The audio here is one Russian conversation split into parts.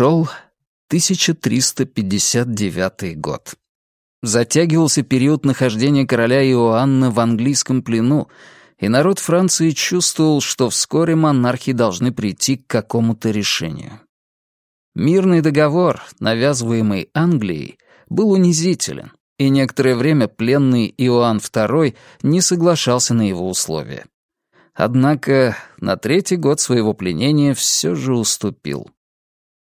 Шел 1359 год. Затягивался период нахождения короля Иоанна в английском плену, и народ Франции чувствовал, что вскоре монархи должны прийти к какому-то решению. Мирный договор, навязываемый Англией, был унизителен, и некоторое время пленный Иоанн II не соглашался на его условия. Однако на третий год своего пленения все же уступил.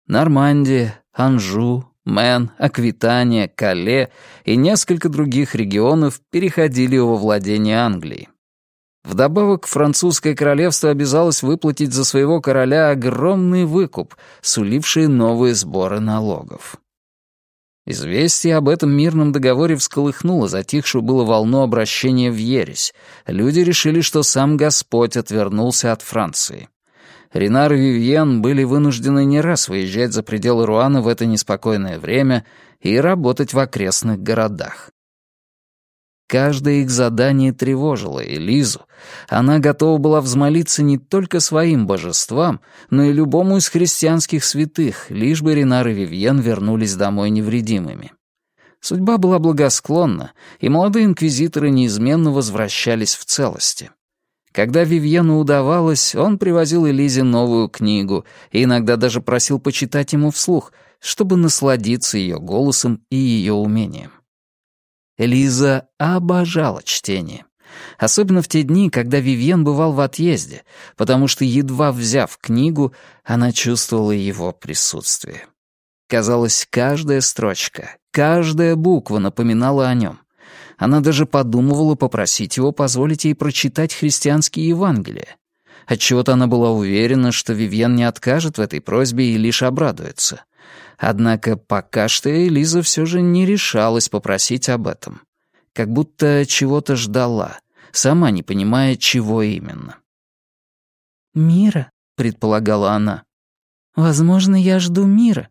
Нормандия, Анжу, Мэн, Аквитания, Кале и несколько других регионов переходили во владение Англии. Вдобавок, французское королевство обязалось выплатить за своего короля огромный выкуп, суливший новые сборы налогов. Известие об этом мирном договоре всколыхнуло затихшую было волну обращения в ересь. Люди решили, что сам Господь отвернулся от Франции. Ренар и Вивьен были вынуждены не раз выезжать за пределы Руана в это неспокойное время и работать в окрестных городах. Каждое их задание тревожило Элизу. Она готова была взмолиться не только своим божествам, но и любому из христианских святых, лишь бы Ренар и Вивьен вернулись домой невредимыми. Судьба была благосклонна, и молодые инквизиторы неизменно возвращались в целости. Когда Вивьену удавалось, он привозил Элизе новую книгу и иногда даже просил почитать ему вслух, чтобы насладиться ее голосом и ее умением. Элиза обожала чтение. Особенно в те дни, когда Вивьен бывал в отъезде, потому что, едва взяв книгу, она чувствовала его присутствие. Казалось, каждая строчка, каждая буква напоминала о нем. Она даже подумывала попросить его позволить ей прочитать христианские Евангелия. Отчего-то она была уверена, что Вивьен не откажет в этой просьбе и лишь обрадуется. Однако пока что Элиза все же не решалась попросить об этом. Как будто чего-то ждала, сама не понимая, чего именно. «Мира», — предполагала она. «Возможно, я жду мира.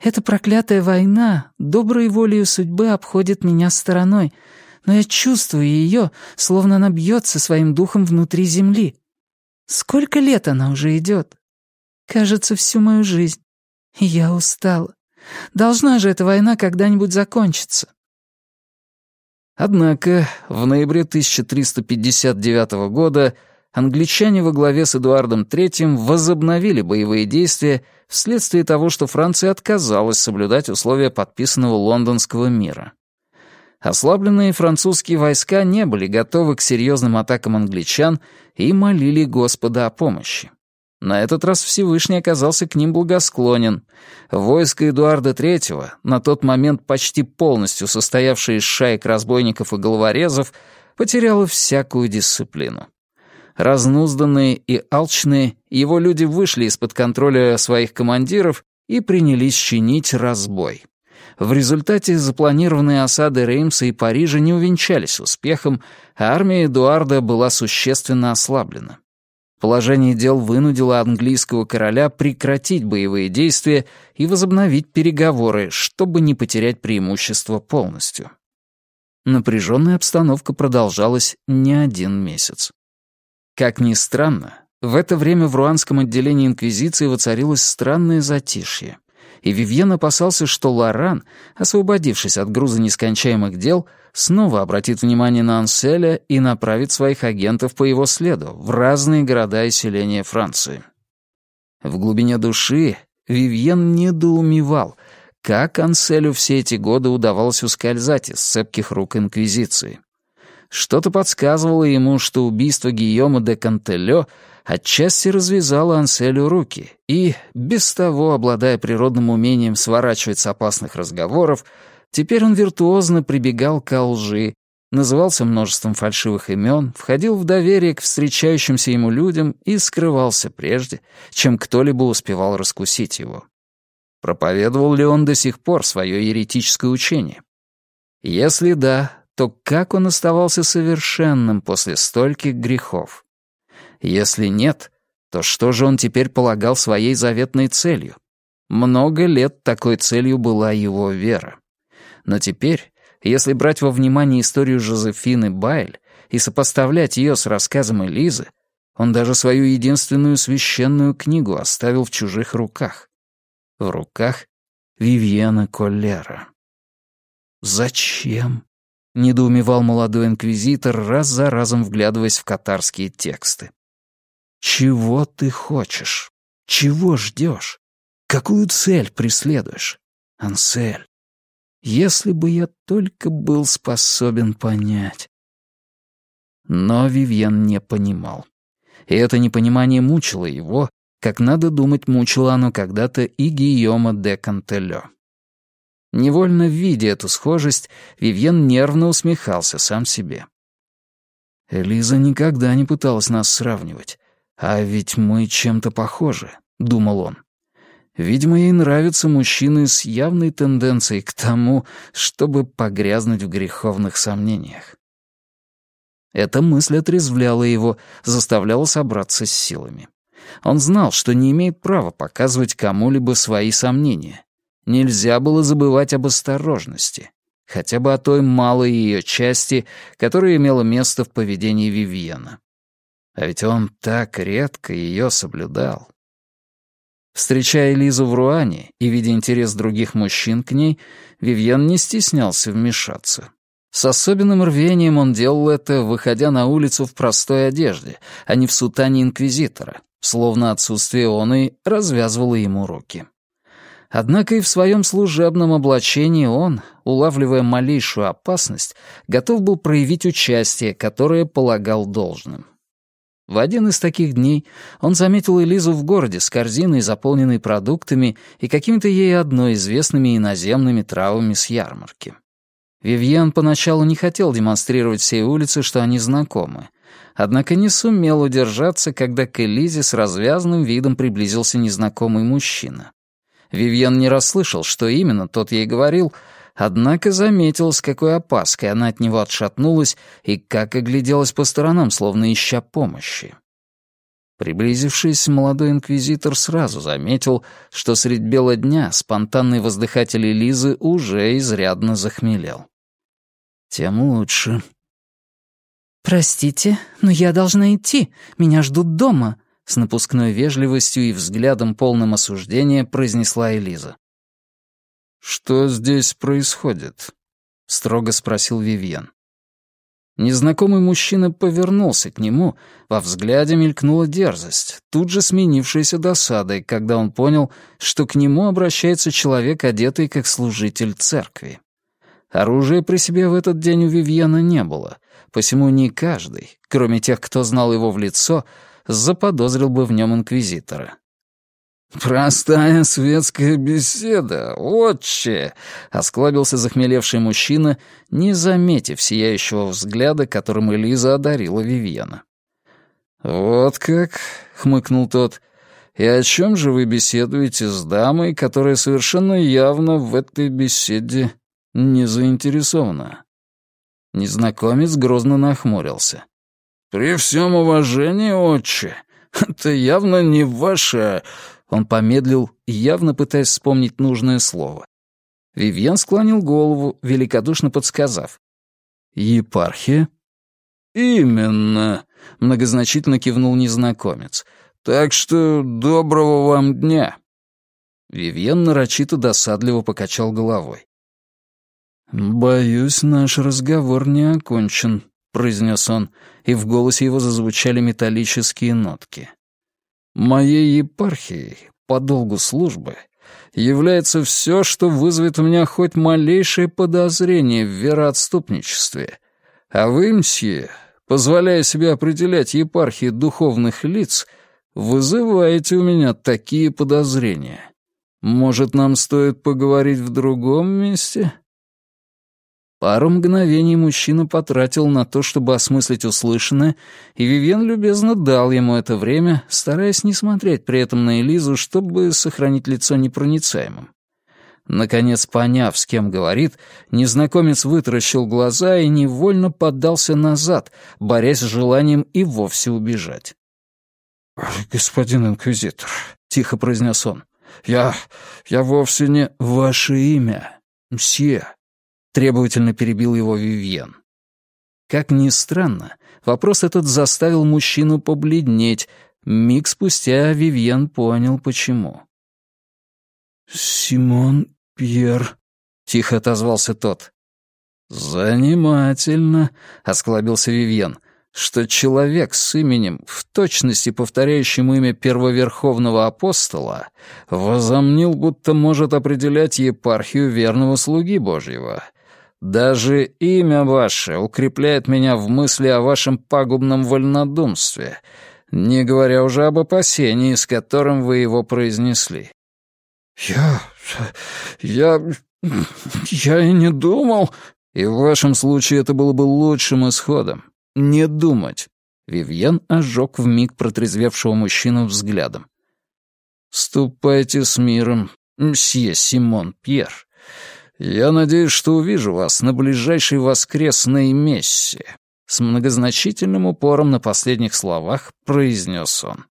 Эта проклятая война доброй волею судьбы обходит меня стороной, но я чувствую ее, словно она бьется своим духом внутри земли. Сколько лет она уже идет? Кажется, всю мою жизнь. Я устала. Должна же эта война когда-нибудь закончиться. Однако в ноябре 1359 года англичане во главе с Эдуардом III возобновили боевые действия вследствие того, что Франция отказалась соблюдать условия подписанного лондонского мира. Ослабленные французские войска не были готовы к серьезным атакам англичан и молили Господа о помощи. На этот раз Всевышний оказался к ним благосклонен. Войско Эдуарда III, на тот момент почти полностью состоявшее из шаек разбойников и головорезов, потеряло всякую дисциплину. Разнузданные и алчные, его люди вышли из-под контроля своих командиров и принялись чинить разбой. В результате запланированные осады Реймса и Парижа не увенчались успехом, а армия Эдуарда была существенно ослаблена. Положение дел вынудило английского короля прекратить боевые действия и возобновить переговоры, чтобы не потерять преимущество полностью. Напряженная обстановка продолжалась не один месяц. Как ни странно, в это время в руанском отделении Инквизиции воцарилось странное затишье, и Вивьен опасался, что Лоран, освободившись от груза нескончаемых дел, снова обратит внимание на Анселя и направит своих агентов по его следу в разные города и селения Франции. В глубине души Вивьен недоумевал, как Анселю все эти годы удавалось ускользать из цепких рук Инквизиции. Что-то подсказывало ему, что убийство Гийома де Кантелё отчасти развязало Анселю руки, и, без того, обладая природным умением сворачивать с опасных разговоров, теперь он виртуозно прибегал к лжи, назывался множеством фальшивых имен, входил в доверие к встречающимся ему людям и скрывался прежде, чем кто-либо успевал раскусить его. Проповедовал ли он до сих пор свое еретическое учение? Если да, то как он оставался совершенным после стольких грехов? Если нет, то что же он теперь полагал своей заветной целью? Много лет такой целью была его вера. Но теперь, если брать во внимание историю Жозефины Байль и сопоставлять ее с рассказом Элизы, он даже свою единственную священную книгу оставил в чужих руках. В руках Вивьена Коллера. «Зачем?» — недоумевал молодой инквизитор, раз за разом вглядываясь в катарские тексты. «Чего ты хочешь? Чего ждешь? Какую цель преследуешь? Ансель, если бы я только был способен понять». Но Вивьен не понимал. И это непонимание мучило его, как надо думать, мучило оно когда-то и Гийома де Кантелё. Невольно видя эту схожесть, Вивьен нервно усмехался сам себе. «Элиза никогда не пыталась нас сравнивать. А ведь мы чем-то похожи», — думал он. «Видимо, ей нравятся мужчины с явной тенденцией к тому, чтобы погрязнуть в греховных сомнениях». Эта мысль отрезвляла его, заставляла собраться с силами. Он знал, что не имеет права показывать кому-либо свои сомнения. Нельзя было забывать об осторожности, хотя бы о той малой ее части, которая имела место в поведении Вивьена. А ведь он так редко ее соблюдал. Встречая Лизу в Руане и видя интерес других мужчин к ней, Вивьен не стеснялся вмешаться. С особенным рвением он делал это, выходя на улицу в простой одежде, а не в сутане инквизитора, словно отсутствие он и развязывало ему руки. Однако и в своем служебном облачении он, улавливая малейшую опасность, готов был проявить участие, которое полагал должным. В один из таких дней он заметил Элизу в городе с корзиной, заполненной продуктами и какими-то ей одной известными иноземными травами с ярмарки. Вивьен поначалу не хотел демонстрировать всей улице, что они знакомы, однако не сумел удержаться, когда к Элизе с развязанным видом приблизился незнакомый мужчина. Вивьен не расслышал, что именно тот ей говорил, однако заметил, с какой опаской она от него отшатнулась и как огляделась по сторонам, словно ища помощи. Приблизившись, молодой инквизитор сразу заметил, что средь бела дня спонтанный воздыхатель Лизы уже изрядно захмелел. Тем лучше. «Простите, но я должна идти. Меня ждут дома», — с напускной вежливостью и взглядом полным осуждения произнесла Элиза. «Что здесь происходит?» — строго спросил Вивьен. Незнакомый мужчина повернулся к нему, во взгляде мелькнула дерзость, тут же сменившаяся досадой, когда он понял, что к нему обращается человек, одетый как служитель церкви. Оружия при себе в этот день у Вивьена не было, посему не каждый, кроме тех, кто знал его в лицо, заподозрил бы в нем инквизитора. «Простая светская беседа, отче!» — осклабился захмелевший мужчина, не заметив сияющего взгляда, которым Элиза одарила Вивьена. «Вот как?» — хмыкнул тот. «И о чем же вы беседуете с дамой, которая совершенно явно в этой беседе не заинтересована?» Незнакомец грозно нахмурился. «При всем уважении, отче, это явно не ваше...» Он помедлил, явно пытаясь вспомнить нужное слово. Вивьен склонил голову, великодушно подсказав. «Епархия?» «Именно», — многозначительно кивнул незнакомец. «Так что доброго вам дня». Вивьен нарочито досадливо покачал головой. «Боюсь, наш разговор не окончен», — произнес он, и в голосе его зазвучали металлические нотки. Моей епархией по долгу службы является все, что вызовет у меня хоть малейшее подозрение в вероотступничестве. А вы, мсье, позволяя себе определять епархии духовных лиц, вызываете у меня такие подозрения. Может, нам стоит поговорить в другом месте?» Пару мгновений мужчина потратил на то, чтобы осмыслить услышанное, и Вивен любезно дал ему это время, стараясь не смотреть при этом на Элизу, чтобы сохранить лицо непроницаемым. Наконец, поняв, с кем говорит, незнакомец вытаращил глаза и невольно поддался назад, борясь с желанием и вовсе убежать. «Господин инквизитор», — тихо произнес он, — «я... я вовсе не ваше имя, мсье». Требовательно перебил его Вивьен. Как ни странно, вопрос этот заставил мужчину побледнеть. Миг спустя Вивьен понял, почему. «Симон Пьер», — тихо отозвался тот. «Занимательно», — осклабился Вивьен, «что человек с именем, в точности повторяющим имя первоверховного апостола, возомнил, будто может определять епархию верного слуги Божьего. Даже имя ваше укрепляет меня в мысли о вашем пагубном вольнодумстве, не говоря уже об опасении, с которым вы его произнесли». «Я... я... я и не думал...» «И в вашем случае это было бы лучшим исходом. Не думать». Вивьен ожег вмиг протрезвевшего мужчину взглядом. «Ступайте с миром, мсье Симон Пьер. Я надеюсь, что увижу вас на ближайшей воскресной мессе». С многозначительным упором на последних словах произнес он.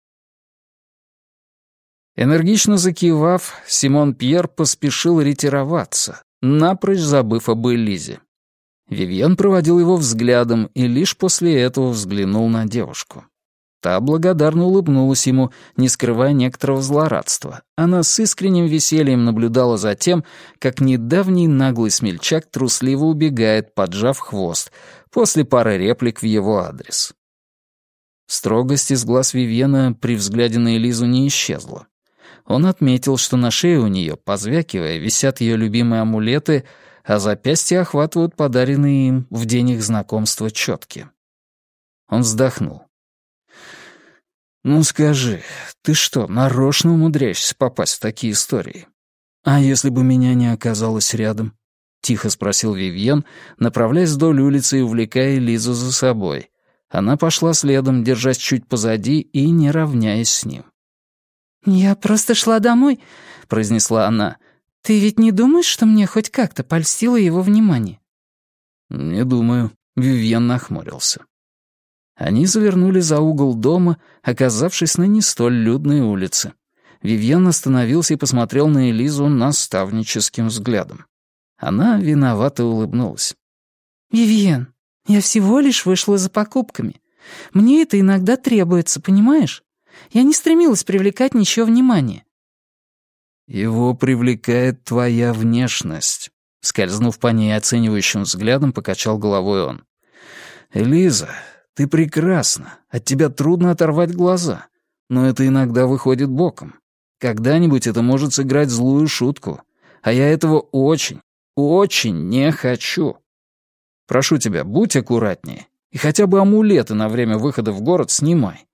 Энергично закивав, Симон Пьер поспешил ретироваться, напрочь забыв об Элизе. Вивьен проводил его взглядом и лишь после этого взглянул на девушку. Та благодарно улыбнулась ему, не скрывая некоторого злорадства. Она с искренним весельем наблюдала за тем, как недавний наглый смельчак трусливо убегает, поджав хвост, после пары реплик в его адрес. Строгость из глаз Вивьена при взгляде на Элизу не исчезла. Он отметил, что на шее у нее, позвякивая, висят ее любимые амулеты — а запястья охватывают подаренные им в день их знакомства четки. Он вздохнул. «Ну скажи, ты что, нарочно умудряешься попасть в такие истории? А если бы меня не оказалось рядом?» — тихо спросил Вивьен, направляясь вдоль улицы и увлекая Лизу за собой. Она пошла следом, держась чуть позади и не равняясь с ним. «Я просто шла домой», — произнесла она. «Ты ведь не думаешь, что мне хоть как-то польстило его внимание?» «Не думаю», — Вивьен нахмурился. Они завернули за угол дома, оказавшись на не столь людной улице. Вивьен остановился и посмотрел на Элизу наставническим взглядом. Она виновато улыбнулась. «Вивьен, я всего лишь вышла за покупками. Мне это иногда требуется, понимаешь? Я не стремилась привлекать ничего внимания. «Его привлекает твоя внешность», — скользнув по ней оценивающим взглядом, покачал головой он. «Элиза, ты прекрасна, от тебя трудно оторвать глаза, но это иногда выходит боком. Когда-нибудь это может сыграть злую шутку, а я этого очень, очень не хочу. Прошу тебя, будь аккуратнее и хотя бы амулеты на время выхода в город снимай.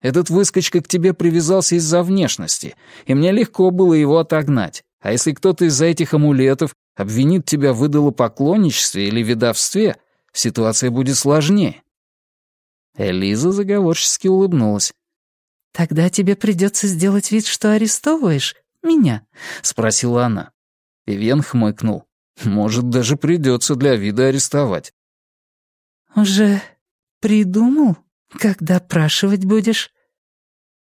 Этот выскочка к тебе привязался из-за внешности, и мне легко было его отогнать. А если кто-то из-за этих амулетов обвинит тебя в идолопоклонничестве или ведовстве, ситуация будет сложнее». Элиза заговорчески улыбнулась. «Тогда тебе придется сделать вид, что арестовываешь меня?» — спросила она. Вивен хмыкнул. «Может, даже придется для вида арестовать». «Уже придумал?» «Как допрашивать будешь?»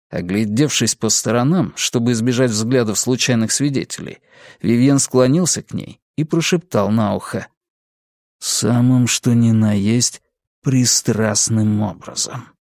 Оглядевшись по сторонам, чтобы избежать взглядов случайных свидетелей, Вивьен склонился к ней и прошептал на ухо. «Самым что ни на есть пристрастным образом».